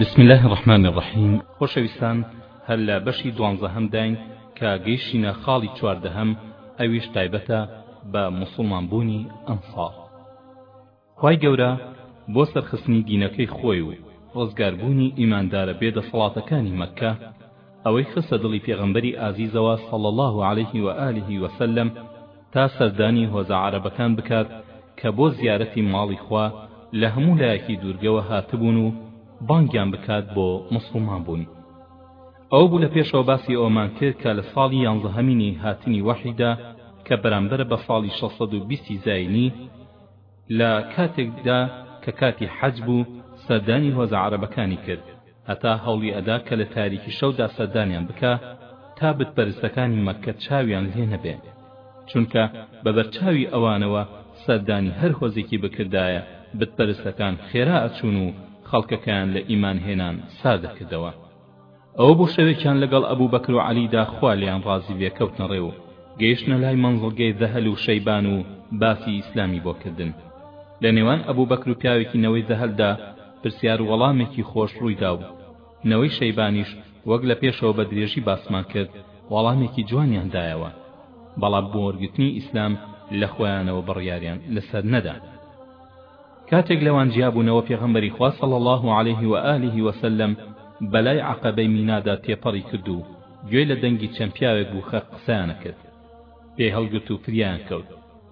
بسم الله الرحمن الرحیم خۆشەویستان هەر لە بەشی دوانزەهەم داین کە گەیشتینە خاڵی چواردەهەم ئەویش تایبەتە بە مسلمان بوونی ئەنصار خوای گەورە بۆ سەرخستنی دینەکەی خۆی و ڕزگاربوونی ئیماندارە بێدەسەڵاتەکانی مەککە ئەوەی خستە دڵی پێغەمبەری ئازیزەوە صلی اللە علیه و آله و سلم تا سەردانی هۆزە عەرەبەکان بکات کە بۆ زیارەتی ماڵی خوا لە هەموو لایەکی دوورگەوە هاتبوون و بانگیان بکات بۆ موسڵمان بوون ئەو بوو لە پێشەوە باسی ئەومان کرد کە لە ساڵی یانزەهەمینی هاتنی وەحیدا کە بەرامبەر بە ساڵی 620 زاینی لە کاتێکدا کە کاتی حەج بوو سەردانی هۆزە عەرەبەکانی کرد هەتا هەوڵی ئەدا کە لە تاریکی شەودا سەردانیان بکا تا بت پەرستەکانی مەککە چاویان لێ نەبێ چونکە بە بەرچاوی ئەوانەوە سەردانی هەر هۆزێکی بکردایە بت پەرستەکان خێرا ئەچوون و خەڵکەکەیان لە ئیمان هێنان ساردەکردەوە ئەوە بوو شەوێکیان لەگەڵ ئەبوبەکر و عەلیدا خوا لێیان ڕازی بێ کەوتنە ڕێ و گەیشتنە لای مەنزڵگەی زەهەل و شەیبان و باسی ئیسلامی بۆ کردن لە نێوان ئەبوبەکر و پیاوێکی نەوەی زەهەلدا پرسیار و وەڵامێکی خۆش ڕوویدا و نەوەی شەیبانیش وەک لە پێشەوە بە درێژی باسمان کرد وەڵامێکی جوانیان دایەوە بەڵام بۆ وەرگرتنی ئیسلام لە خۆیانەوە بڕیاریان لەسەر نەدا کاتێک لەوان جیابوونەوە پێغەمبەری خوا صلی اللە علیه و آله و سلم بەلای عەقەبەی مینادا تێپەڕی کرد و گوێی لە دەنگی چەند پیاوێک بوو خەق قسەیان ئەکرد پێی هەڵگرت و فریایان کەوت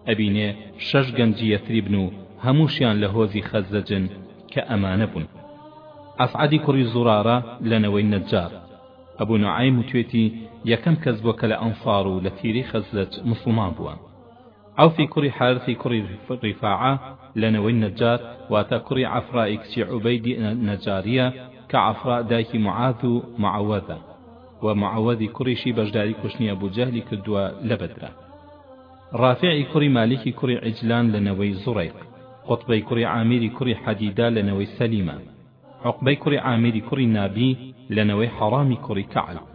ئەبینێ شەش گەنجی یەثریبن و هەمووشیان لە هۆزی خەزرەجن کە ئەمانە بوون ئەسعەدی کوڕی زوڕارە لە نەوەی نەجار ئەبو نوعەیم وتوێتی یەکەم کەس بووە کە لە ئەنسار و لە تیرەی خەزرەج موسڵمان بووە عەوفی کوڕی حارثی کوڕی ڕیفاعە لە نەوەی نەجار، واتە کوڕی عەفرائی کچی عوبەیدی نەجارییە، کە عەفرا دایکی معاذ و معوذە، وە معوذی کوڕیشی بەشداری کوشتنی ئەبو جەهلی کردووە لە بەدرا. ڕافعی کوڕی مالیکی کوڕی عیجلان لە نەوەی زوڕەیق. قوتبەی کوڕی عامیری کوڕی حەدیدە لە نەوەی سەلیمە. عوقبەی کوڕی عامیری کوڕی نابی لە نەوەی حەڕامی کوڕی کەعب،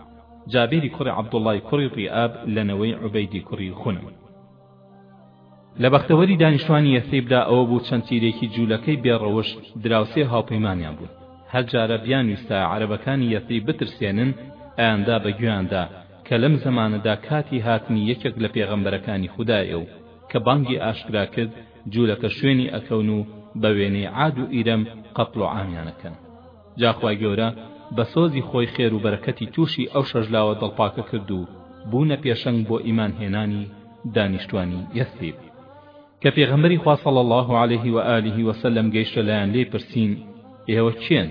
جابیری کوڕی عەبدوڵڵای کوڕی ڕیئاب لە نەوەی عوبەیدی کوڕی غونم. لە بەختەوەری دانیشتوانی یەثریبدا ئەوە بوو چەند تیرێکی جوولەکەی بێ ڕەوشت دراوسێ هاوپەیمانیان بوون، هەر جارە بیانویستایە عەرەبەکانی یەثریب بترسێنن ئەیاندا بە گوێیاندا کە لەم زەمانەدا کاتی هاتنی یەکێک لە پێغەمبەرەکانی خودایە و کە بانگی ئاشکرا کرد جولەکە شوێنی ئەکەون و بە وێنەی عاد و ئیرەم قەتڵ و عامیان ئەکەن جا خوای گەورە بە سۆزی خۆی خێر و بەرەکەتی توشی ئەو شەژلاوە دڵپاکە کرد و بونە پێشەنگ بۆ ئیمان هێنانی دانیشتوانی یەسریب کە پێغەمبەری خوا صلی الله علیه و آله و سلم گەیشتە لایان لێی پرسین ئێوە کێن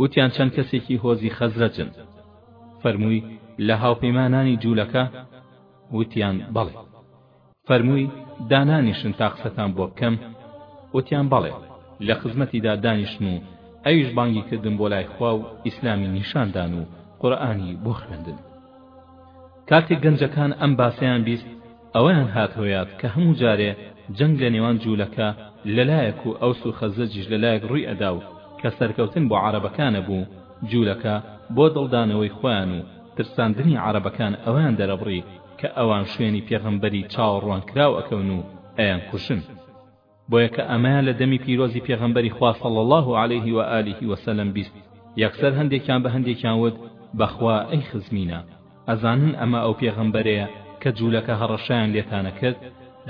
وتیان چەند کەسێکی هۆزی خەزرەجن فەرمووی لە هاوپەیمانانی جوولەکە وتیان بەڵێ فەرمووی، دانانیشن تا قسەتان بۆ بکەم؟ وتیان، بەڵێ. لە خزمەتیدا دانیشتم و ئەویش بانگی کردم بۆ لای خوا و ئیسلامی نیشان دان و قورئانی بۆ خوێندن. کاتێک گەنجەکان ئەم باسەیان بیست، ئەوەیان هاتەوە یاد کە هەموو جارێ جەنگ لە نێوان جوولەکە لە لایەک و ئەوس و خەزرەجیش لە لایەک ڕووی ئەدا و کە سەرکەوتن بۆ عەرەبەکان ئەبوو، جوولەکە بۆ دڵدانەوەی خۆیان و ترساندنی عەرەبەکان ئەوەیان دەرەبڕی، کە ئەوان شوێنی پێغەمبەری چاوەڕوانکراو ئەکەون و ئەیانکوژن بۆیە کە ئەمەیان لە دەمی پیرۆزی پێغەمبەری خوا صلی اللە علیه و آله و سلم بیست یەکسەر هەندێکیان بە هەندێکیان وت بەخوا ئەی خزمینە ئەزانن ئەمە ئەو پێغەمبەرەیە کە جوولەکە هەڕەشەیان لێتانە کرد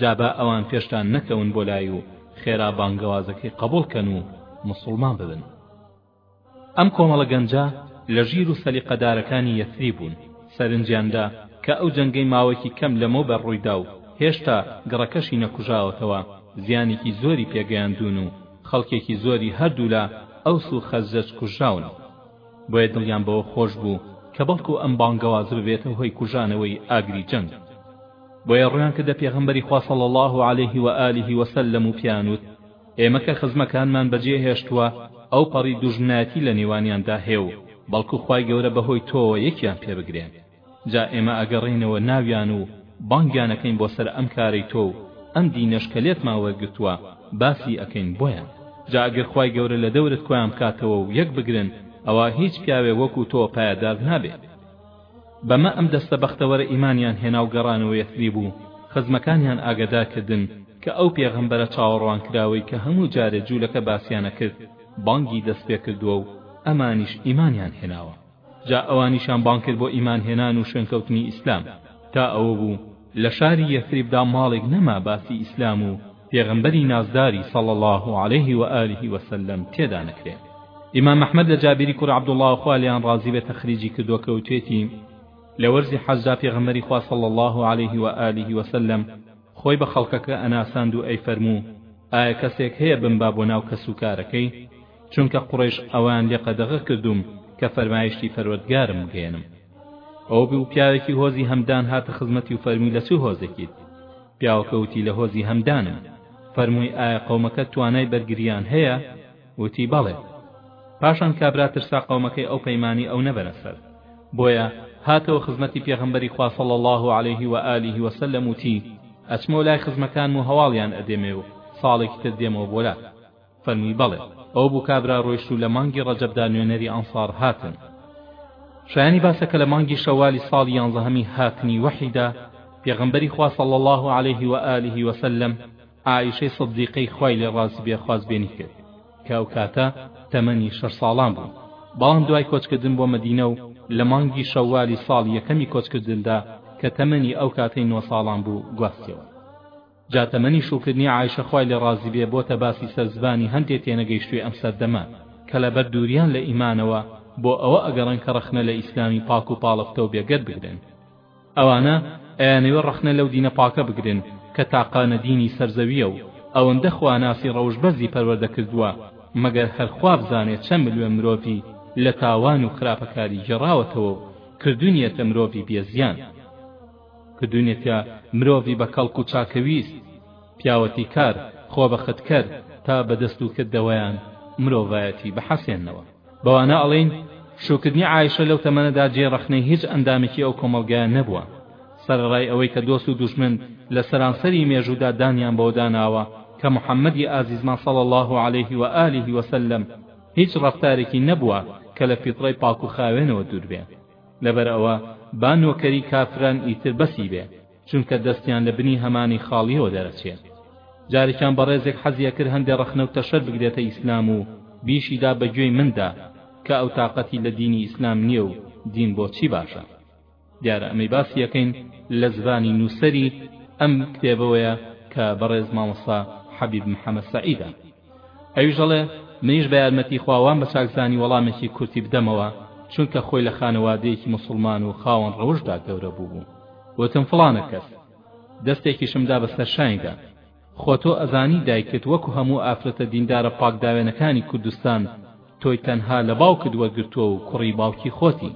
جابا ئەوان پێشتان نەکەون بۆ لای و خێرا بانگەوازەکەی قبوڵ کەن و مسوڵمان ببن ئەم کۆمەڵە گەنجە لە ژیر و سەلیقەدارەکانی یەسریب بوون، سەرنجیان دا کە ئەو جەنگەی ماوەیەکی کەم لەمەوبەر ڕوویدا و هێشتا گڕەکەشی نەکوژاوەتەوە، زیانێکی زۆری پێگەیاندوون و خەڵکێکی زۆری هەردوولا ئەوس و خەزرەج کوژراون، بۆیە دڵیان بەوە خۆش بوو کە بەڵکو ئەم بانگەوازە ببێتە هۆی کوژانەوەی ئاگری جەنگ. بۆیە ڕوویان کردە پێغەمبەری خوا صلی اللە علیه و آله و سلم و پێیان وت، ئێمە کە خزمەکانمان بەجێ هێشتووە ئەو پەڕی دوژمنایەتی لە نێوانیاندا هەیە و بەڵکو خوای گەورە بەهۆی تۆوە یەکیان پێ بگرێن جا ئێمە ئەگەڕێینەوە ناویان و بانگیان ئەکەین بۆ سەر ئەم کارەی تۆ و ئەم دینەش کە لێتمان وەرگرتووە باسی ئەکەین بۆیان جا ئەگەر خوای گەورە لە دەورت کۆیان بکاتەوە و یەک بگرن ئەوا هیچ پیاوێک وەکو تۆ پایەدار نابێ بەمە ئەم دەستە بەختەوەرە ئیمانیان هێنا و گەڕانەوە یەثریب و خزمەکانیان ئاگەدار کردن کە ئەو پێغەمبەرە چاوەڕوانکراوەی کە هەموو جارێ جوولەکە باسیان ئەکرد بانگی دەست پێ کردووە و ئەمانیش ئیمانیان هێناوە جا ئەوانیشان بانگ کرد بۆ ئیمان هێنان و شوێنکەوتنی ئیسلام تا ئەوە بوو لە شاری یەثریبدا ماڵێک نەما باسی ئیسلام و پێغەمبەری نازداری صلی اللە علیه و آله و سلم تێدا نەکرێ ئیمام احمد لە جابیری کوڕ عبداللە خوا لێیان ڕازی بێ تەخریجی کردووە کەوتوێتی لە وەرزی حەجدا پێغەمبەری خوا صلی اللە علیه و آله و سلم خۆی بە خەڵکەکە ئەناساند و ئەیفەرموو ئایا کەسێک هەیە بمبا بۆ ناو کەس و کارەکەی چونکە قوڕیش ئەوان لێ قەدەغە کردووم کە فەرمایشتی پەروەردگارم بگەێنم ئەو بوو پیاوێکی هۆزی هەمدان هاتە خزمەتی و فەرمی لە چ هۆزێکیت پیاوەکە وتی لە هۆزی هەمدانم فەرمووی ئایا قەومەکەت توانای بەرگرییان هەیە وتی بەڵێ پاشان کابرا ترسا قەومەکەی ئەو پەیمانی ئەو نەبەنە سەر بۆیە هاتەوە خزمەتی پێغەمبەری خوا صلی الله علیه و آله و سلم وتی ئەچمەوە لای خزمەکانم و هەواڵیان ئەدێمێ و ساڵێکی تر دێمەوە بۆلات فەرمووی بەڵێ ئەوە بوو کابرا ڕۆیشت و لە مانگی ڕەجەبدا نوێنەری ئەنسار هاتن شایانی باسە کە لە مانگی شەوالی ساڵی یانزەهەمی هاتنی وەحیدا پێغەمبەری خوا صلی الله علیه و آله و سلم عائشەی صدیقەی خوای لێ ڕازی بێ خوازبێنی کرد کە ئەو کاتە تەمەنی شەش ساڵان بوو بەڵام دوای کۆچکردن بۆ مەدینە و لە مانگی شەوالی ساڵ یەکەمی کۆچکردندا کە تەمەنی ئەو کاتەی نۆ ساڵان بوو گواستیەوە جا تەمەنی شوکردنی عائیشە خوای لێ ڕازی بێ بۆتە باسی سەر زبانی هەندێ تێنەگەیشتوی ئەم سەردەمە کە لەبەر دوریان لە ئیمانەوە بۆ ئەوە ئەگەڕێن کە ڕەخنە لە ئیسلامی پاک و پاڵفتە و بێگەرد بگرن ئەوانە ئەیانەوێ ڕەخنە لەو دینە پاکە بگرن کە تاقانە دینی سەر زەویە و ئەوەندە خواناسی ڕەوش بەرزی پەروەردە کردوە مەگەر هەر خوا بزانێ چەند ملوێن مرۆڤی لە تاوان و خراپەکاری گێڕاوەتەوە و کردونیەتە مرۆڤی بێ زیان. کردوینەتە مرۆڤی بە کەڵک و چاکەویست پیاوەتی کار خۆبەخت کەر تا بە دەست و کردەوەیان مرۆڤایەتی بحەسێننەوە بەوانە ئەڵین شوکردنی عایشە لەو تەمەنەدا جێی ڕەخنەی هیچ ئەندامێکی ئەو کۆمەڵگایە نەبوە سەرەڕای ئەوەی کە دۆست و دوژمن لە سەرانسەری مێژودا دانیان بەوەدا ناوە کە محمدی ئازیزمان صلی اللە علیه و آله وسلم هیچ ڕەفتارێکی نەبوە کە لە فیتڕەی پاک و خاوێنەوە دوربێ لەبەر ئەوە با نۆکەری کافران ئیتر بەسی بێ چونکە دەستیان لە بنی هەمانی خاڵیەوە دەرەچێ جارێکیان بەڕێزێک حەزی ئەکرد هەندێ ڕەخنە و تەشەر بگرێتە ئیسلام و بیشی دا بە گوێی مندا کە ئەو تاقەتی لە دینی ئیسلام نییە و دین بۆ چی باشە دیارە ئەمەی باسی یەکەین لە زبانی نووسەری ئەم کتێبەوەیە کە بەڕێز مامۆستا حەبیب محەمەد سەعیدە ئەویش ئەڵێ منیش بە یارمەتی خوا وام بە چاک زانی وەڵامێکی کورتی بدەمەوە چونکە خۆی لە خانەوادەیەکی موسڵمان و خاوەن ڕەوشدا گەورە بووبوو وتم فڵانە کەس دەستێکیشم دا بەسەر شایندا خۆ تۆ ئەزانی دایکت وەکو هەموو ئافرەتە دیندارە پاکداوێنەکانی کوردستان تۆی تەنها لە باوکت وەرگرتووە و کوڕی باوکی خۆتی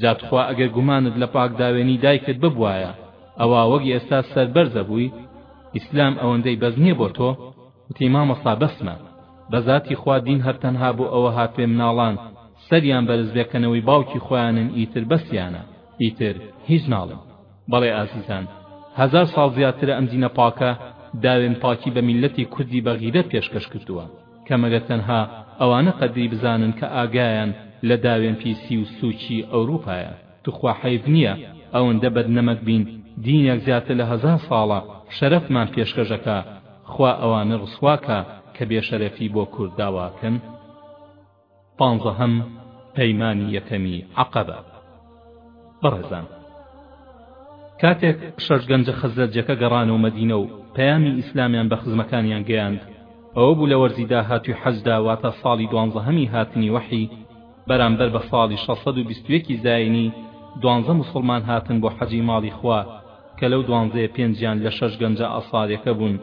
جاتخوا ئەگەر گومانت لە پاکداوێنی دایکت ببوایە ئەوا وەک ئێستا سەربەرزە بووی ئیسلام ئەوەندەی بەس نییە بۆ تۆ وتی مامۆستا بەسمە بەزاتی خوا دین هەر تەنها بۆ ئەوە هاتوێ مناڵان سەریان بەرز بێکەنەوەی باوکی خۆیانن ئیتر بەسیانە ئیتر هیچ ناڵێم بەڵێ ئازیزان هەزار ساڵ زیاترە ئەم دینە پاکە داوێن پاکی بە میلەتی کوردی بە غیرەت پێشکەش کردووە کە مەگەر تەنها ئەوانە قەدری بزانن کە ئاگایان لە داوێن پیسی و سووکی ئەوروپایە توخوا حەیف نیە ئەوەندە بەد نەمەک بین دینێک زیاتر لە هەزار ساڵە شەرەفمان پێشکەش ئەکا خوا ئەوانە ڕسوا کا کە بێ شەرەفی بۆ کورد داوا ئەکەن پانزەهەم پەیمانی یەکەمی عەقەبە بەڕێزان کاتێک شەش گەنجە خەزرەجەکە گەڕانەوە مەدینە و پەیامی ئیسلامیان بە خزمەکانیان گەیاند ئەوە بوو لە وەرزی داهاتووی حەجدا واتە ساڵی دوانزەهەمی هاتنی وەحی بەرامبەر بە ساڵی شەش سەد و بیست و یەک ی زاینی دوانزە موسڵمان هاتن بۆ حەجی ماڵی خوا کە لەو دوانزەیە پێنجیان لە شەش گەنجە ئەساریەکە بوون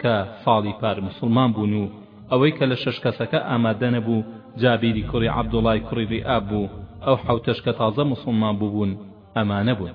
کە ساڵی پار موسڵمان بوون و ئەوەی کە لە شەش کەسەکە ئامادە نەبوو جابیری کوڕی عەبدوڵای کوڕی ڕیئاب بوو ئەو حەوتەش کە تازە موسڵمان بووبوون ئەمانە بوون.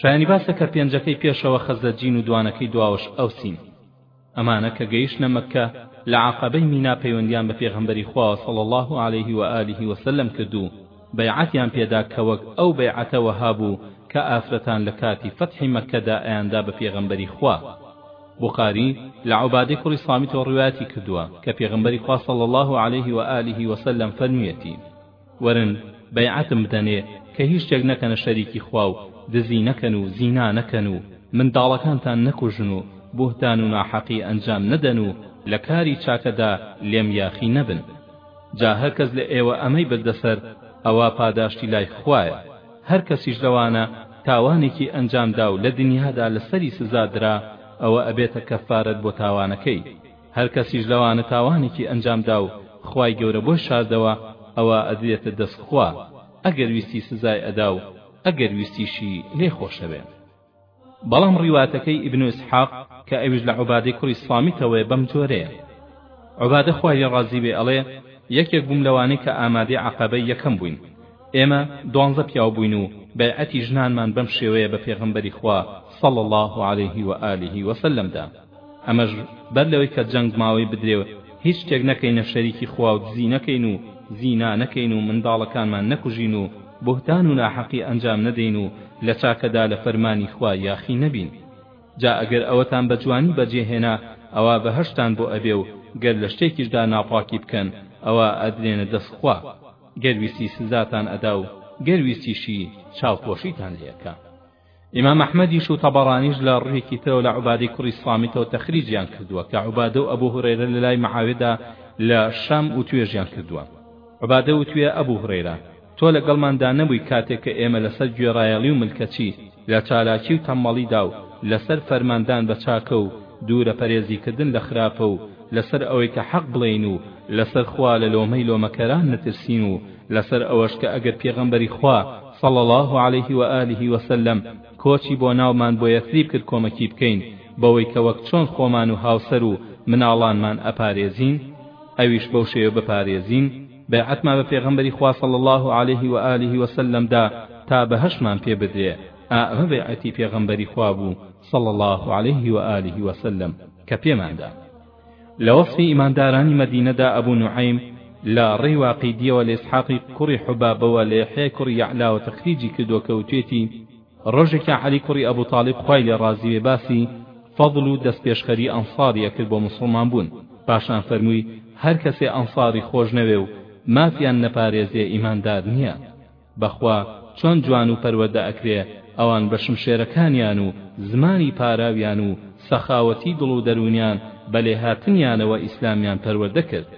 شایانی باسە کە پێنجەکەی پێشەوە خەزرەجین و دوانەکەی دواوەش ئەوسین ئەمانە کە گەیشتنە مەککە لە عەقەبەی مینا پەیوەندیان بە پێغەمبەری خواوە صلی الله علیه و آله و سلم کرد و بەیعەتیان پێدا کە وەک ئەو بەیعەتە وەها بوو کە ئافرەتان لە کاتی فەتحی مەککەدا ئەیاندا بە پێغەمبەری خوا بوخاری لە عوبادەی کوڕی سامیتەوە ڕوایەتی کردووە کە پێغەمبەری خوا صلی الله علیه و آله و سلم فەرموویەتی وەرن بەیعەتم بدەنێ کە هیچ شتێک نەکەنە شەریکی خوا و دزی نەکەن و زینا نەکەن و منداڵەکانتان نەکوژن و بوهتان و ناحەقی ئەنجام نەدەن و لە کاری چاکەدا لێم یاخی نەبن جا هەر کەس لە ئێوە ئەمەی بردە سەر ئەوا پاداشتی لای خوایە هەر کەسیش لەوانە تاوانێکی ئەنجام دا و لە دنیادا لەسەری سزا درا ئەوە ئەبێتە کەفارەت بۆ تاوانەکەی هەر کەسیش لەوانە تاوانێکی ئەنجام دا و خوای گەورە بۆی شاردەوە ئەوا ئەدرێتە دەست خوا ئەگەر ویستی سزای ئەدا و ئەگەر ویستیشی لێ خۆشەوێ بەڵام ڕیواتەکەی ئیبن ئیسحاق کە ئەویش لە عوبادەی کوڕی سڵامیتەوەیە بەم جۆرەیە عوبادە خوای لێ ڕازی بێ ئەڵێ یەکێک بووم لەوانەی کە ئامادەی عەقەبەی یەکەم بووین ئێمە دوانزە پیاو بووین و بەیعەتی ژنانمان بەم شێوەیە بە پێغەمبەری خوا صلی الله علیه و آله وسلم دا ئەمەش بەر لەوەی کە جەنگ ماوەی بدرێ و هیچ شتێک نەکەینە شەریکی خوا و دزی نەکەین و زینا نەکەین و منداڵەکانمان نەکوژین و بوهتان و ناحەقی ئەنجام نەدەین و لە چاکەدا لە فەرمانی خوا یاخی نەبین جا ئەگەر ئەوەتان بە جوانی بەجێهێنا ئەوا بەهەشتتان بۆ ئەبێ و گەر لە شتێکیشدا ناپاکی بکەن ئەوا ئەدرێنە دەست خوا گەر ویستی سزاتان ئەدا و گەر ویستیشی چاوپۆشیتان لێ ئەکا. ئیمام ئەحمەدیش و تەبەڕانیش لە ڕوویەکی ترەوە لە عوبادەی کوڕی سڵامیتەوە تەخریجیان کردووە کە عوبادە و ئەبوو هورەیرە لە لای معاوێدا لە شام وتوێژیان کردووە عوبادە وتوێ ئەبوو هورەیرە تۆ لەگەڵماندا نەبووی کاتێک کە ئێمە لەسەر گوێڕایەڵی و ملکەچی لە چالاکی و تەمەڵیدا و لەسەر فەرماندان بە چاکە و دوورە پەرێزیکردن لە خراپە و لەسەر ئەوەی کە حەق بڵێین و لەسەر خوا لە لۆمەی لۆمەکەران نەترسین و لەسەر ئەوەش کە ئەگەر پێغەمبەری خوا صلی اللە علیه و آله و سلم، کۆچی بۆ ناومان بۆ یەثریب کرد کۆمەکی بکەین بەوەی کە وەک چۆن خۆمان و هاوسەر و مناڵانمان ئەپارێزین ئەویش بەو شێوە بپارێزین بەیعەتمان بە پێغەمبەری خوا صلی اللە علیه و آله و سلم دا تا بەهەشتمان پێ بدرێ ئا ئەمە بەیعەتی پێغەمبەری خوا بوو صلی اللە علیه و آله و سلم کە پێمان دا. لە وەسفی ئیماندارانی مەدینەدا ئەبو نوعەیم لە ڕێی واقیدیەوە لە ئیسحاقی کوڕی حوبابەوە لە یەحیای کوڕی یەعلاوە تەخریجی کردووە کە وتوێتی ڕۆژێکیان عەلی کوڕی ئەبو تاڵیب خوای لێ ڕازی بێ باسی فەضل و دەستپێشخەری ئەنصاری ئەکرد بۆ موسڵمان بوون پاشان فەرمووی هەر کەسێ ئەنصاری خۆش نەوێ و مافیان نەپارێزێ ئیماندار نییە بەخوا چۆن جوان و پەروەردە ئەکرێ ئەوان بە شمشێرەکانیان و زمانی پاراویان و سەخاوەتی دڵ و دەروونیان بە لێهاتنیانەوە ئیسلامیان پەروەردە کرد.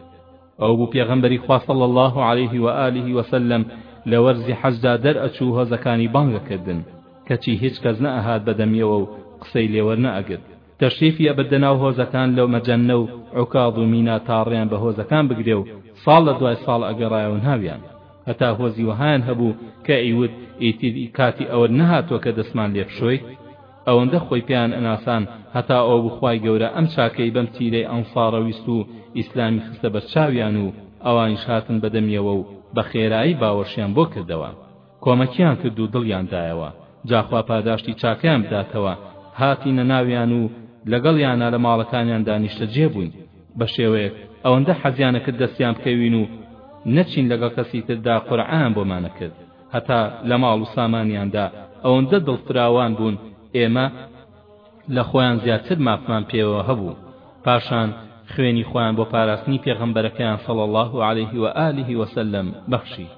ئەو بوو پێغەمبەری خوا صلی اللە علیه و آله و سلم لە وەرزی حەجدا دەر ئەچوو هۆزەکانی بانگ ئەکردن کەچی هیچ کەس نە ئەهات بەدەمیەوە و قسەی لێ وەرنە ئەگرت. تەشریفی ئەبردە ناو هۆزەکان لە مەجەننە و عوکاز و مینا تا ڕێیان بە هۆزەکان بگرێ و ساڵ لە دوای ساڵ ئەگەڕایەوە ناویان هەتا هۆزی وەهایان هەبوو کە ئەیوت ئیتر کاتی ئەوەت نەهاتووە کە دەستمان لێ بشۆیت ئەوەندە خۆی پێیان ئەناسان هەتا ئەوە بوو خوای گەورە ئەم چاکەی بەم تیرەی ئەنسارە ویست و ئیسلامی خستە بەرچاویان و ئەوانیش هاتن بەدەمیەوە و بە خێرایی باوەشیان بۆ کردەوە کۆمەکیان کرد و دڵیان دایەوە جا خوا پاداشتی چاکەیان بداتەوە هاتینە ناویان و لەگەڵیانا لە ماڵەکانیاندا نیشتەجێ بووین بەشێوەیەک ئەوەندە حەزیانەکرد دەستیان بکەوین و نەچین لەگەڵ کەسی تردا قورعەیان بۆمانەکرد هەتا لە ماڵ و سامانیاندا ئەوەندە دڵفراوان بوون ئێمە لە خۆیان زیاتر مافمان پێوە هەبوو پاشان خوێنی خۆیان بۆ پاراستنی پێغەمبەرەکەیان صلی الله علیه و آله وسلم بەخشی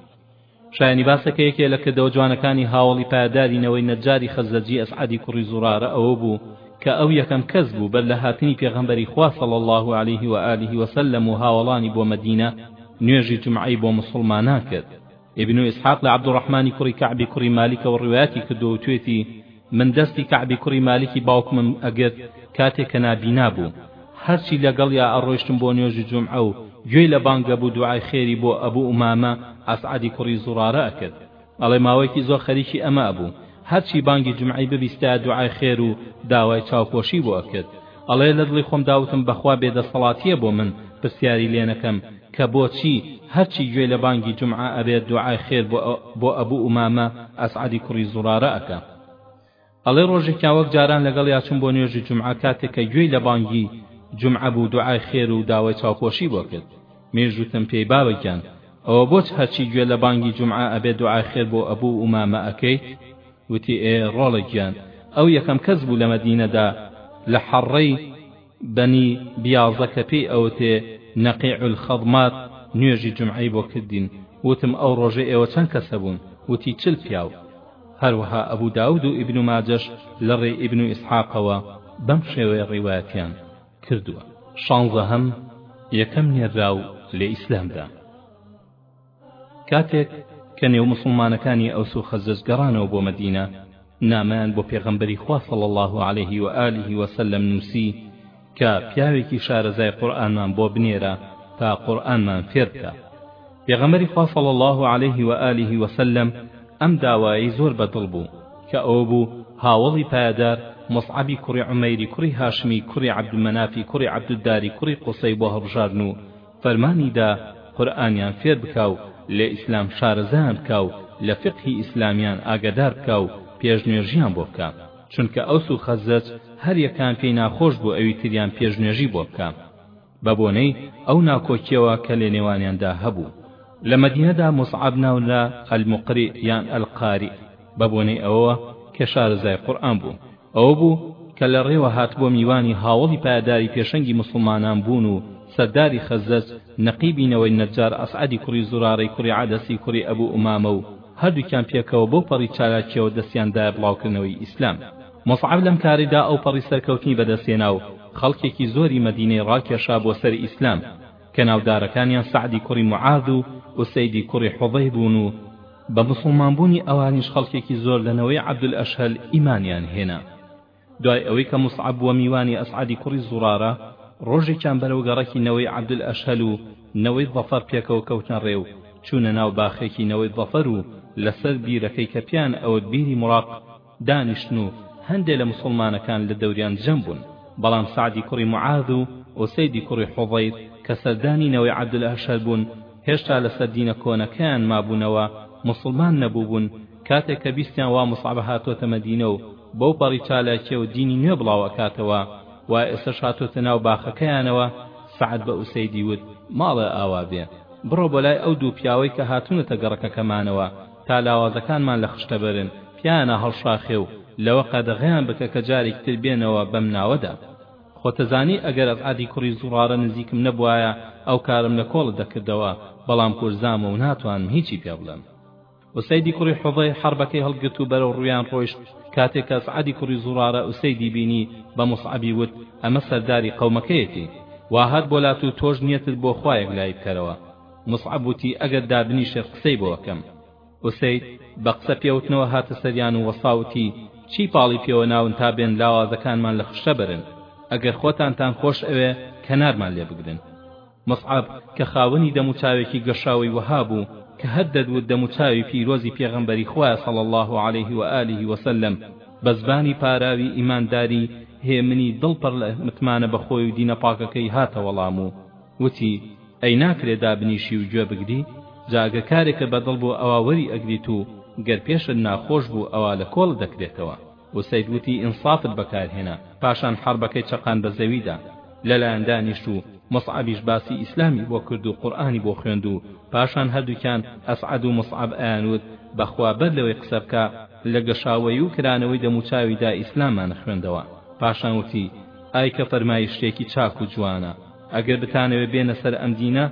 شایانی باسە کە یەکێ لە کردەوە جوانەکانی هاوەڵی پایەداری نەوەی نەجاری خەزرەجی ئەسعەدی کوڕی زوڕارە ئەوە بوو کە ئەو یەکەم کەس بوو بەر لە هاتنی پێغەمبەری خوا صلی اللە علیه و آله و سلم و هاوەڵانی بۆ مەدینە نوێژی جومعەی بۆ موسڵمانان کرد ئیبن ئیسحاق لە عەبدوڕەحمانی کوڕی کەعبی کوڕی مالیکەوە ڕیوایەتی کردووە وتوێتی من دەستی کەعبی کوڕی مالیکی باوکمم ئەگرت کاتێ کە نابینا بوو هەرچی لەگەڵیا ئەڕۆیشتم بۆ نوێژی جومعە و گوێی لە بانگ دەبوو دوعای خێری بۆ ئەبوو ئومامە ئەسعەدی کوڕی زوڕارە ئەکرد ئەڵێ ماوەیەکی زۆر خەریکی ئەمە ئەبوو هەرچی بانگی جومعەی ببیستایە دوعای خێر و داوای چاوپۆشی بۆ ئەکرد ئەڵێ لە دڵی خۆمدا وتم بەخوا بێ دەسەڵاتیە بۆ من پرسیاری لێ نەکەم کە بۆچی هەرچی گوێ لە بانگی جومعە ئەبێت دوعای خێر بۆ ئەبو ئومامە ئەسعەدی کوڕی زوڕارە ئەکا ئەڵێ ڕۆژێکیان وەک جاران لەگەڵیا چوم بۆ نوێژی جومعە کاتێک کە گوێی لە بانگی جومعە بوو دوعای خێر و داوای چاوپۆشی بۆ کرد منیش وتم پێی بابە گیان ئەوە بۆچ هەرچی گوێ لە بانگی جومعە ئەبێت دوعای خێر بۆ ئەبو ئومامە ئەکەیت وتی، ئێ ڕۆڵە گیان، ئەو یەکەم کەس بوو لە مەدینەدا لە حەڕڕەی بەنی بیاضە کە پێی ئەوتێ نەقیع الخەضمات نوێژی جومعەی بۆ کردین، وتم، ئەو ڕۆژە ئێوە چەند کەس هەبوون؟ وتی، چل پیاو. هەروەها ئەبوو داود و ئیبن ماجەش لە ڕێی ئیبن ئیسحاقەوە بەم شێوەیە ڕیوایەتیان کردووە. شانزەهەم، یەکەم نێرراو لە ئیسلامدا. کاتێک کە نێو موسڵمانەکانی ئەوس و خەزرەج گەڕانەوە بۆ مەدینە نامەیان بۆ پێغەمبەری خوا صلی اللە علیه و آله و سلم نووسی کە پیاوێکی شارەزای قورئانمان بۆ بنێرە تا قورئانمان فێر بکا پێغەمبەری خوا صلی اللە علیه و آله و سلم ئەم داوایەی زۆر بەدڵ بوو کە ئەوە بوو هاوڵی پایەدار مصعبی کوڕی عمەیری کوڕی هاشمی کوڕی عبدمەنافی کوڕی عبدالداری کوڕی قوسەی بۆ هەڵبژاردن و فەرمانی دا قورئانیان فێر بکا و لە ئیسلام شارەزایان بکا و لە فیقهی ئیسلامیان ئاگادار بکا و پێشنوێژیان بۆ بکا چونکە ئەوس و خەزرەج هەر یەکان پێی ناخۆش بوو ئەوی تریان پێشنوێژی بۆ بکا بە بۆنەی ئەو ناکۆکیەوە کە لە نێوانیاندا هەبوو لە مەدینەدا موسعەب ناونرا المقری یان القاری بە بۆنەی ئەوەوە کە شارەزای قورئان بوو ئەوە بوو کە لە ڕێوە هات بۆ میوانی هاوەڵی پایەداری پێشەنگی موسڵمانان بوون و سەرداری خەزرەج نەقیبی نەوەی نەجار ئەسعەدی کوڕی زوڕارەی کوڕی عەدەسی کوڕی ئەبوو ئومامە و هەردووکیان پێکەوە بەو پەڕی چالاکییەوە دەستیان دایە بڵاوکردنەوەی ئیسلام موسعەب لەم کارەدا ئەوپەڕی سەرکەوتنی بەدەستهێنا و خەڵکێکی زۆری مەدینەی ڕاکێشا بۆ سەر ئیسلام. کە ناودارەکانیان سەعدی کوڕی موعاذ و ئوسەیدی کوڕی حوضەیر بوون و بە موسڵمان بوونی ئەوانیش خەڵکێکی زۆر لە نەوەی عەبدولئەشهەل ئیمانیان هێنا دوای ئەوەی کە موسعەب بووە میوانی ئەسعەدی کوڕی زوڕارە ڕۆژێکیان بەرەو گەڕەکی نەوەی عەبدولئەشهەل و نەوەی ضەفەر پێکەوە کەوتنە ڕێ و چوونە ناو باخێکی نەوەی ضەفەر و لەسەر بیرەکەی کە پێیان ئەوت بیری مڕەق دانیشتن و هەندێ لە موسوڵمانەکان لە دەوریان جەم بوون، بەڵام سەعدی کوڕی معاذ و ئوسەیدی کوڕی حوضەیر کە سەردانی نەوەی عبدالاشهر بوون هێشتا لەسەر دینە کۆنەکەیان مابوونەوە موسوڵمان نەبووبوون، کاتێک کە بیستیان وا موسعب هاتۆتە مەدینە و بەو پەڕی چالاکیەوە دینی نوێ بڵاو ئەکاتەوە و ئێستەش هاتۆتە ناو باخەکەیانەوە سەعد بە ئوسەیدی وت، ماڵێ ئاوا بێ بڕۆ بۆ لای ئەو دوو پیاوەی کە هاتوونەتە گەڕەکەکەمانەوە، تا لاوازەکانمان لە خشتە بەرن، پیایانە هەڵشاخێ و لەوە قەدەغەیان بکە کە جارێکی تر بێنەوە بەم ناوەدا. خۆتەزانی ئەگەر ئەسعەدی کوڕی زوڕارە نزیکم نەبوایە ئەو کارەم لە کۆڵت دەکردەوە، بەڵام کورزامە و ناتوانم هیچی پێ بڵێم. ئوسەیدی کوڕی حوزەیر حەربەکەی هەڵگرت و بەرەو ڕوویان ڕۆیشت، کاتێک کە ئەسعەدی کوڕی زوڕارە ئوسەیدی بینی، بە موسعەبی وت، ئەمە سەرداری قەومەکەیەتی. وا هات بۆ لات و تۆش نیەتت بۆ خوا یەکلایی بکەرەوە. موسعەب وتی، ئەگەر دابنیشێت قسەی بۆ ئەکەم. ئوسەید بە قسە پێوتنەوە هاتە سەریان و وەستا وتی، چی پاڵی پێوە ناون تا بێن لاوازەکانمان لە خشتە بەرن، ئەگەر خۆتانتان خۆش ئەوێ کەنارمان لێ بگرن. موسعەب کە خاوەنی دەموچاوێکی گەشاوەی وەها بوو کە هەر دەدوت دەموچاوی پیرۆزی پێغەمبەری خوایە صلی اللە علیه و آله و سلم، بە زبانی پاراوی ئیمانداری هێمنی دڵ پڕ لە متمانە بە خۆی و دینە پاکەکەی هاتە وەڵام و، وتی، ئەی ناکرێ دابنیشی و گوێ بگری؟ جا ئەگە کارێکە بە دڵ بوو ئەوا وەری ئەگریت و گەر پێشت ناخۆش بوو ئەوا لە کۆڵت دەکرێتەوە. ئوسەید وتی، ئینسافت بەکار هێنا. پاشان حەڕبەکەی چەقان بە زەویدا. لە لایان دانیشت و موسعەبیش باسی ئیسلامی بۆ کرد و قورئانی بۆ خوێند و پاشان هەردووکیان، ئەسعەد و موسعەب، ئەیان وت، بە خوا بەر لەوەی قسە بکا، لە گەشاوەیی و کرانەوەی دەموچاویدا ئیسلاممان خوێندەوە. پاشان وتی، ئای کە فەرمایشتێکی چاک و جوانە! ئەگەر بتانەوێ بێنە سەر ئەم دینە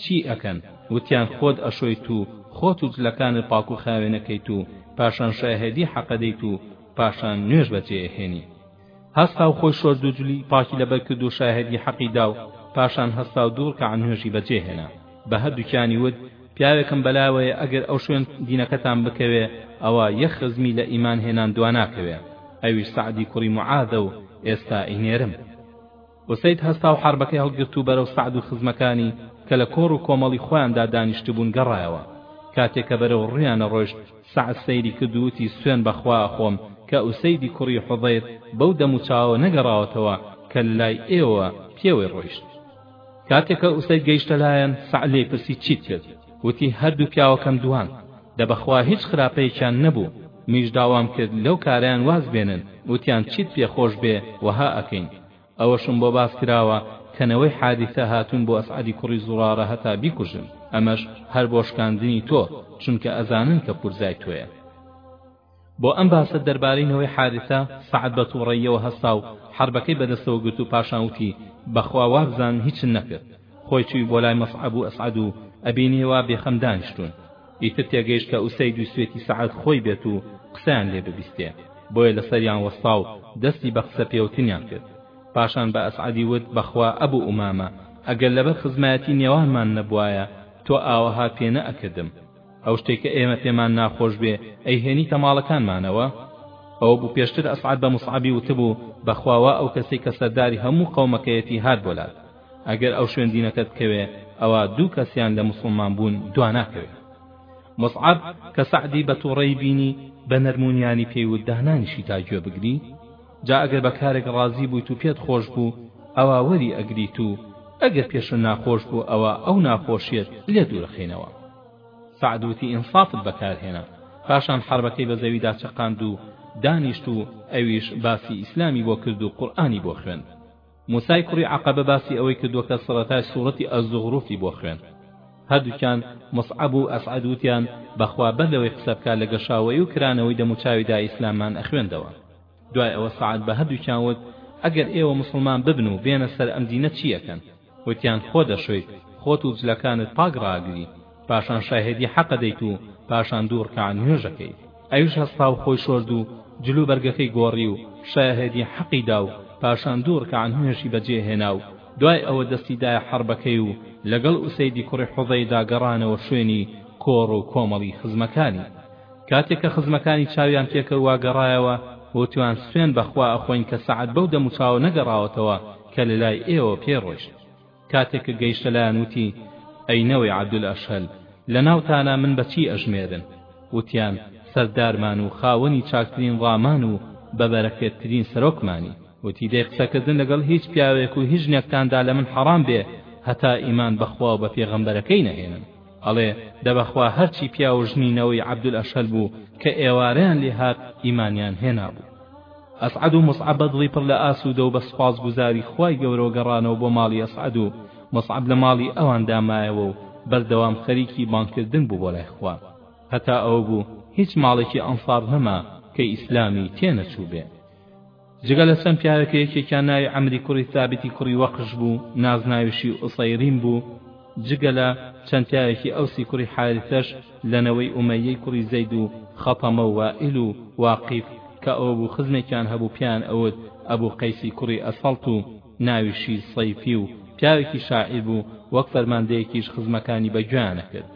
چی ئەکەن وتیان خۆت ئەشۆیت و خۆت و جلەکانت پاک و خاوێنەکەیت و پاشان شاهێدی حەقە دەیت و پاشان نوێژ بەجێ ئەهێنی هەستا و خۆی شۆرد و جلی پاکی لەبەر کرد و شاهێدی حەقی دا و پاشان هەستا و دوو ڕکەعە نوێژی بەجێ هێنا بە هەردووکیانی وت پیاوێکم بەلاوەیە ئەگەر ئەو شوێن دینەکەتان بکەوێ ئەوە یەک خزمی لە ئیمان هێنان دواناکەوێ ئەویش سەعدی کوڕی معادە و ئێستا ئینێرم ئوسەید هەستا و حاربەکەی هەڵگرت و بەرەو سەعد و خزمەکانی کە لە کۆڕ و کۆمەڵی خۆیاندا دانیشتبوون گەڕایەوە. کاتێ کە بەرەو ڕوویانە ڕۆیشت، سەعد سەیری کرد و وتی سوێن بە خوا ئەخۆم کە ئوسەیدی کوڕی حوزەیر بەو دەموچاوە نەگەڕاوەتەوە کە لە لای ئێوە پێوەی ڕۆیشت. کاتێ کە ئوسەید گەیشتە لایان، سەعد لێی پرسی چیت کرد؟ وتی هەر دوو پیاوەکەم دوان. دە بەخوا هیچ خراپەیەکیان نەبوو منیش داوام کرد لەو کارەیان واز بێنن وتیان چیت پێ خۆش بێ وەها ئەکەین ئەوەشم بۆ باس کراوە کە نەوەی حادیثە هاتوون بۆ ئەسعەدی کوڕی زوڕارە هەتا بیکوژن ئەمەش هەر بۆ شکاندنی تۆ چونکە ئەزانن کە پورزای تۆیە. بۆ ئەم باسە دەربارەی نەوەی حارثە سەعد بە توڕەییەوە هەستا و حەربەکەی بەدەستەوە گرت و پاشان وتی، بەخوا وابزانم هیچن نەکرد. خۆی چووی بۆ لای مەسعەب و ئەسعەد و ئەبینێ وا بێخەم دانیشتوون. ئیتر تێگەیشت کە ئوسەید ویستوێتی سەعد خۆی بێت و قسەیان لێ ببیستێ، بۆیە لەسەریان وەستا و دەستی بە قسە پێوتنیان کرد. پاشان بە ئەسعەدی وت، بەخوا ئەبوو ئومامە، ئەگەر لەبەر خزمایەتی نێوانمان نەبوایە، تۆ ئاوەها پێ نەئەکردم. ئەو شتەی کە ئێمە پێمان ناخۆش بێ ئەیهێنیتە ماڵەکانمانەوە؟ ئەوە بوو پێشتر ئەسعەد بە موسعەبی وتبوو بەخوا وا ئەو کەسەی کە سەرداری هەموو قەومەکەیەتی هات بۆ لات ئەگەر ئەو شوێن دینەکەت بکەوێ ئەوا دوو کەسیان لە موسڵمان بوون دواناکەوێ مصعب کە سەعدی بە توڕەی بینی بە نەرمونیانی پێیوت دانانیشی تا گوێ بگری جا ئەگەر بە کارێک ڕازی بوویت و پێت خۆش بوو ئەوا وەری ئەگریت و ئەگەر پێشە ناخۆش بوو ئەوا ئەو ناخۆشیەت لێ دوورەخەینەوە سەعد وتی ئینسافت بەکارهێنا پاشان حەربەکەی بە زەویدا چەقاند و دانیشت و ئەویش باسی ئیسلامی بۆ کرد و قورئانی بۆ خوێند موسای کوڕی عەقەبە باسی ئەوەی کردووە کە سەرەتای سوڕەتی الزخرفی بۆ خوێند هەردووکیان موسعەب و ئەسعەد وتیان بەخوا بەر لەوەی قسە بکات لە گەشاوەیی و کرانەوەی دەموچاویدا ئیسلاممان ئەخوێندەوە دوای ئەوە سەعد بە هەردووکیان وت ئەگەر ئێوە موسڵمان ببن و بێنە سەر ئەم دینە چی ئەکەن وتیان خۆ دەشۆیت خۆت و جلەکانت پاک ڕاگری پاشان شاهێدی حەقە دەیت و پاشان دوو ڕکەعە نوێژەکەیت ئەویش هەستا و خۆی شۆرد و جل و بەرگەکەی گۆڕی و شاهێدی حەقی دا و پاشان دوو ڕکەعە نوێژی بەجێ هێنا و دوای ئەوە دەستی دایە حەڕبەکەی و لەگەڵ ئوسەیدی کوڕی حوزەیردا گەڕانەوە شوێنی کۆڕ و کۆمەڵی خزمەکانی کاتێک کە خزمەکانی چاویان پێکەووا گەڕایەوە وتویان سوێن بە خوا ئەخۆین کە سەعد بەو دەموچاوە نەگەڕاوەتەوە کە لەلای ئێوە پێ ڕۆیشت. کاتێک کە گەیشتە لایان وتی، ئەی نەوەی عەبدولئەشهەل، لەناوتانا من بە چی ئەژمێرن؟ وتیان، سەردارمان و خاوەنی چاکترین ڕامان و بە بەرەکەتترین سەرۆکمانی. وتی، دەی قسەکردن لەگەڵ هیچ پیاوێک و هیچ ژنێکتاندا لە من حەڕام بێ هەتا ئیمان بە خوا و بە پێغەمبەرەکەی نەهێنن. ئەڵێ، دە بە خوا هەرچی پیاو و ژنی نەوەی عەبدولئەشهەل بوو کە ئێوارەیان لێ هات ئیمانیان هێنابوو. ئەسعەد و موسعەب بە دڵی پڕ لە ئاسوودە و بە سوپاسگوزاری خوای گەورەوە گەڕانەوە بۆ ماڵی ئەسعەد و موسعەب لە ماڵی ئەواندا مایەوە و بەردەوام خەریکی بانگکردن بوو بۆ لای خوا هەتا ئەوە بوو هیچ ماڵێکی ئەنسار نەما کە ئیسلامی تێ نەچووبێ جگە لە چەند پیاوێک یەکێکیان ناوی عەمری کوڕی ثابتی کوڕی وەقش بوو نازناویشی ئوسەیریم بوو جگە لە چەند پیاوێکی ئەوسی کوڕی حارثەش لە نەوەی ئومەیەی کوڕی زەید و خەتەمە و وائیل و واقیف کە ئەوەبوو خزمێکیان هەبوو پێیان ئەوت ئەبو قەیسی کوڕی ئەسەڵت و ناویشی سەیفی و پیاوێکی شاعیر بوو وەک فەرماندەیەکیش خزمەکانی بە گوێیان ئەکرد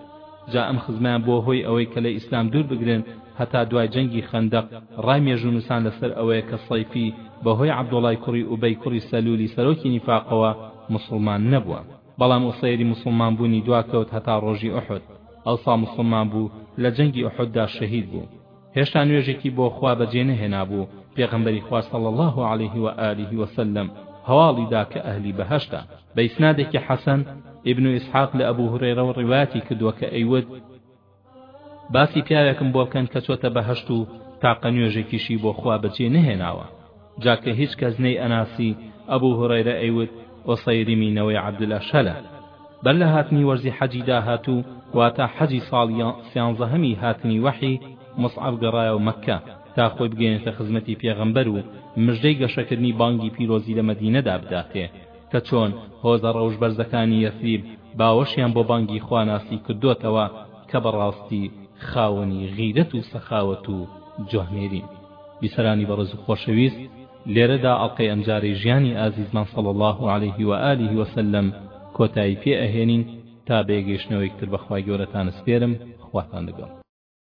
جا ئەم خزمەیان بووە هۆی ئەوەی کە لە ئیسلام دوور بگرن هەتا دوای جەنگی خەندەق ڕای مێژوونووسان لەسەر ئەوەیە کە سەیفی بەهۆی عەبدوڵای کوڕی ئوبەی کوڕی سەلولی سەرۆکی نیفاقەوە موسڵمان نەبووە بەڵام عوسەیری موسڵمان بوونی دواکەوت هەتا ڕۆژی ئوحود ئەوسا موسڵمان بوو لە جەنگی ئوحوددا شەهید بوو هێشتا نوێژێکی بۆ خوا بەجێ نەهێنابوو پێغەمبەری خوا صلی الله علیه و آله وسلم هەواڵی دا کە ئەهلی بەهەشتە بە ئیسنادێکی حەسەن ابن اسحاق لە ابو هريرە و ڕیواتی کردووە کە ئەیوت باسی پیاوێکم بۆ بکەن کە چۆتە بەهەشت و تاقە نوێژێکیشی بۆ خوا بەجێ نەهێناوە جا کە هیچ کەس نەی ئەناسی ئەبوو هورەیرە ئەیوت ئۆسەیریمی نەوەی عەبدولئەشهەلە بەر لە هاتنی وەرزی حەجی داهاتوو واتە حەجی ساڵ سیانزەهەمی هاتنی وەحی مصعب گەڕایەوە مەککە تا خۆی بگەێنێتە خزمەتی پێغەمبەر و مژدەی گەشەکردنی بانگی پیرۆزی لە مەدینەدا بداتێ کە چۆن هۆزە ڕەوش بەرزەکانی یەسریب باوەشیان بۆ بانگی خواناسی کردۆتەوە کە بەڕاستی خاوەنی غیرەت و سەخاوەت و جوامێرین. بیسەرانی بەڕێز و خۆشەویست لێرەدا ئەڵقەی ئەمجارەی ژیانی ئازیزمان صلی اللە علیه و آله و سلم کۆتایی پێ ئەهێنین تا بەیەگەیشتنەوەیکتر بەخوای گەورەتان سپێرم خواتان لەگەڵ.